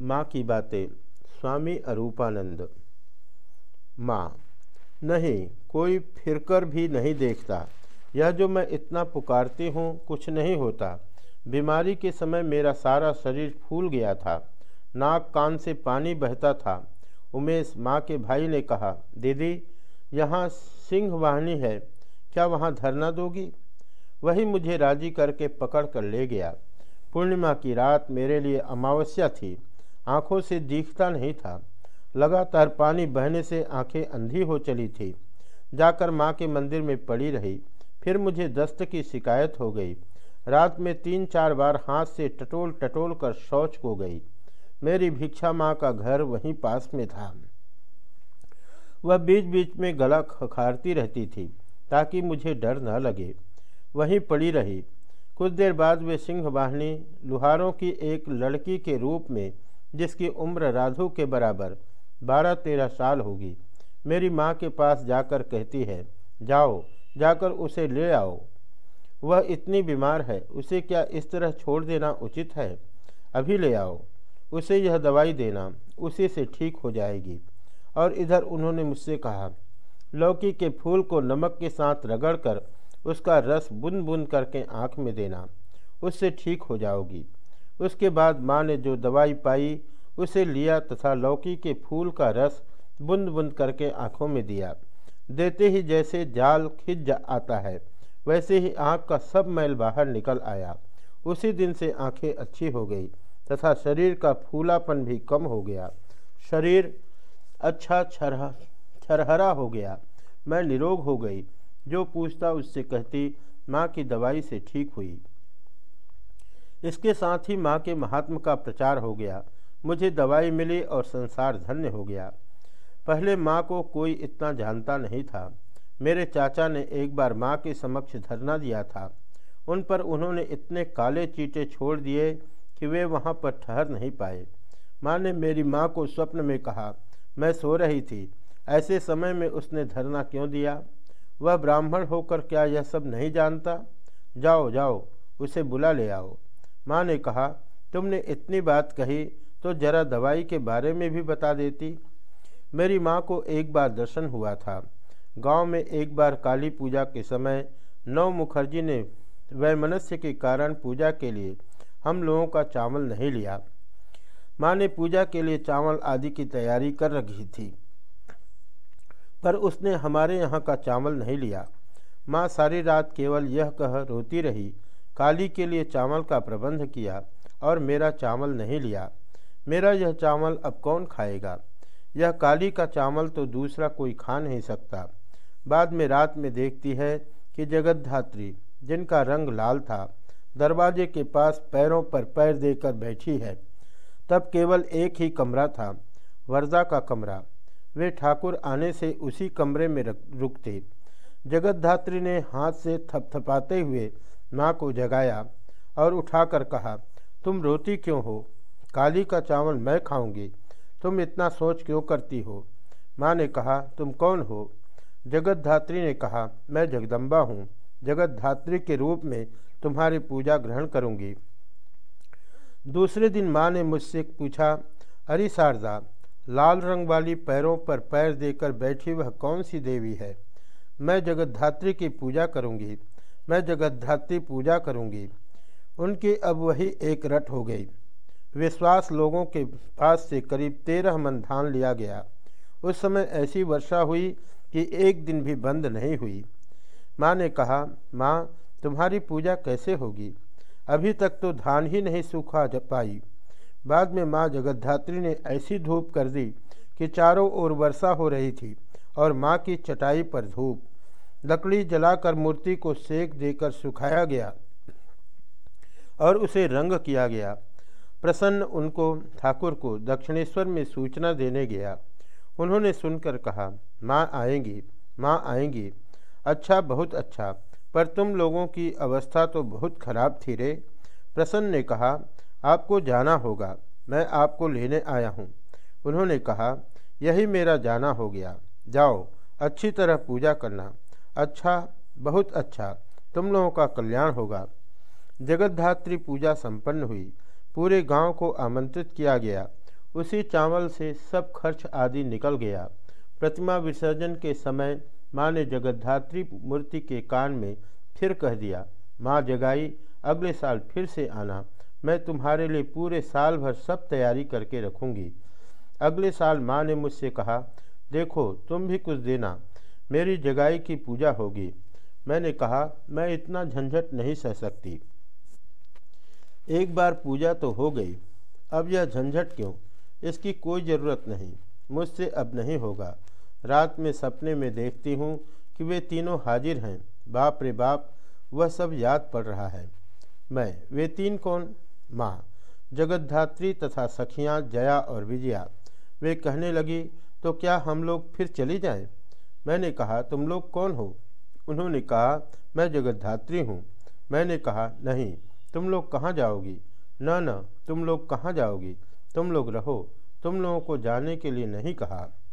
माँ की बातें। स्वामी अरूपानंद। माँ, नहीं, कोई फिरकर भी नहीं देखता। यह जो मैं इतना पुकारती हूँ, कुछ नहीं होता। बीमारी के समय मेरा सारा शरीर फूल गया था। नाक कान से पानी बहता था। उमेश माँ के भाई ने कहा, दीदी, यहाँ सिंह वाहनी है। क्या वहाँ धरना दोगी? वही मुझे राज़ी करके पकड़ कर ले गया। पूर्णिमा की रात मेरे लिए अमावस्या थी। आँखों से दिखता नहीं था। लगातार पानी बहने से आँखें अंधी हो चली थी। जाकर माँ के मंदिर में पड़ी रही। फिर मुझे दस्त की शिकायत हो गई। रात में तीन चार बार हाथ से टटोल टटोल कर शौच को गई। मेरी भिक्षा माँ का घर वहीं पास में था। वह बीच बीच में गला खखारती रहती थी, ताकि मुझे डर न लगे। वहीं पड़ी रही। कुछ देर बाद वे सिंह वाहिनी लुहारों की एक लड़की के रूप में जिसकी उम्र राधु के बराबर बारह तेरह साल होगी। मेरी माँ के पास जाकर कहती है, जाओ, जाकर उसे ले आओ। वह इतनी बीमार है, उसे क्या इस तरह छोड़ देना उचित है? अभी ले आओ। उसे यह दवाई देना, उसी से ठीक हो जाएगी। और इधर उन्होंने मुझसे कहा, लौकी के फूल को नमक के साथ रगड़कर उसका रस बुन बुन करके आँख में देना, उससे ठीक हो जाओगी। उसके बाद माँ ने जो दवाई पाई, उसे लिया तथा लौकी के फूल का रस बुंद बुंद करके आँखों में दिया। देते ही जैसे जाल खिंच जा आता है, वैसे ही आँख का सब मैल बाहर निकल आया। उसी दिन से आँखें अच्छी हो गई तथा शरीर का फूलापन भी कम हो गया। शरीर अच्छा छरह, छरहरा हो गया। मैं निरोग हो गई। जो पूछता उससे कहती, माँ की दवाई से ठीक हुई। इसके साथ ही माँ के महात्म का प्रचार हो गया। मुझे दवाई मिली और संसार धन्य हो गया। पहले माँ को कोई इतना जानता नहीं था। मेरे चाचा ने एक बार माँ के समक्ष धरना दिया था। उन पर उन्होंने इतने काले चीटे छोड़ दिए कि वे वहाँ पर ठहर नहीं पाए। माँ ने मेरी माँ को स्वप्न में कहा, मैं सो रही थी। ऐसे समय में उसने धरना क्यों दिया? वह ब्राह्मण होकर क्या यह सब नहीं जानता? जाओ जाओ, उसे बुला ले आओ। माँ ने कहा, तुमने इतनी बात कही तो जरा दवाई के बारे में भी बता देती। मेरी माँ को एक बार दर्शन हुआ था। गाँव में एक बार काली पूजा के समय नव मुखर्जी ने वैमनस्य के कारण पूजा के लिए हम लोगों का चावल नहीं लिया। माँ ने पूजा के लिए चावल आदि की तैयारी कर रखी थी, पर उसने हमारे यहाँ का चावल नहीं लिया। माँ सारी रात केवल यह कह रोती रही काली के लिए चावल का प्रबंध किया और मेरा चावल नहीं लिया। मेरा यह चावल अब कौन खाएगा? यह काली का चावल तो दूसरा कोई खा नहीं सकता। बाद में रात में देखती है कि जगतधात्री जिनका रंग लाल था, दरवाजे के पास पैरों पर पैर देकर बैठी है। तब केवल एक ही कमरा था, वर्दा का कमरा। वे ठाकुर आने से उसी कमरे में रुकते। जगतधात्री ने हाथ से थपथपाते हुए माँ को जगाया और उठाकर कहा, तुम रोती क्यों हो? काली का चावल मैं खाऊँगी। तुम इतना सोच क्यों करती हो? माँ ने कहा, तुम कौन हो? जगत धात्री ने कहा, मैं जगदम्बा हूँ। जगत धात्री के रूप में तुम्हारी पूजा ग्रहण करूँगी। दूसरे दिन माँ ने मुझसे पूछा, अरे शारदा, लाल रंग वाली पैरों पर पैर देकर बैठी वह कौन सी देवी है? मैं जगत धात्री की पूजा करूँगी। मैं जगतधात्री पूजा करूँगी। उनकी अब वही एक रट हो गई। विश्वास लोगों के पास से करीब तेरह मन धान लिया गया। उस समय ऐसी वर्षा हुई कि एक दिन भी बंद नहीं हुई। माँ ने कहा, माँ, तुम्हारी पूजा कैसे होगी? अभी तक तो धान ही नहीं सूखा पाई। बाद में माँ जगतधात्री ने ऐसी धूप कर दी कि चारों ओर वर्षा हो रही थी और माँ की चटाई पर धूप। लकड़ी जलाकर मूर्ति को सेक देकर सुखाया गया और उसे रंग किया गया। प्रसन्न उनको ठाकुर को दक्षिणेश्वर में सूचना देने गया। उन्होंने सुनकर कहा, माँ आएँगी माँ आएँगी। अच्छा बहुत अच्छा पर तुम लोगों की अवस्था तो बहुत खराब थी रे। प्रसन्न ने कहा, आपको जाना होगा, मैं आपको लेने आया हूँ। उन्होंने कहा, यही मेरा जाना हो गया। जाओ, अच्छी तरह पूजा करना। अच्छा बहुत अच्छा। तुम लोगों का कल्याण होगा। जगतधात्री पूजा संपन्न हुई। पूरे गाँव को आमंत्रित किया गया। उसी चावल से सब खर्च आदि निकल गया। प्रतिमा विसर्जन के समय माँ ने जगद्धात्री मूर्ति के कान में फिर कह दिया, माँ जगाई, अगले साल फिर से आना। मैं तुम्हारे लिए पूरे साल भर सब तैयारी करके रखूँगी। अगले साल माँ ने मुझसे कहा, देखो, तुम भी कुछ देना। मेरी जगाई की पूजा होगी। मैंने कहा, मैं इतना झंझट नहीं सह सकती। एक बार पूजा तो हो गई। अब यह झंझट क्यों? इसकी कोई ज़रूरत नहीं। मुझसे अब नहीं होगा। रात में सपने में देखती हूँ कि वे तीनों हाजिर हैं। बाप रे बाप, वह सब याद पड़ रहा है। मैं, वे तीन कौन? माँ जगतधात्री तथा सखियाँ जया और विजया। वे कहने लगी तो क्या हम लोग फिर चली जाएँ? मैंने कहा, तुम लोग कौन हो? उन्होंने कहा, मैं जगतधात्री हूँ। मैंने कहा, नहीं, तुम लोग कहाँ जाओगी? न न, तुम लोग कहाँ जाओगी? तुम लोग रहो। तुम लोगों को जाने के लिए नहीं कहा।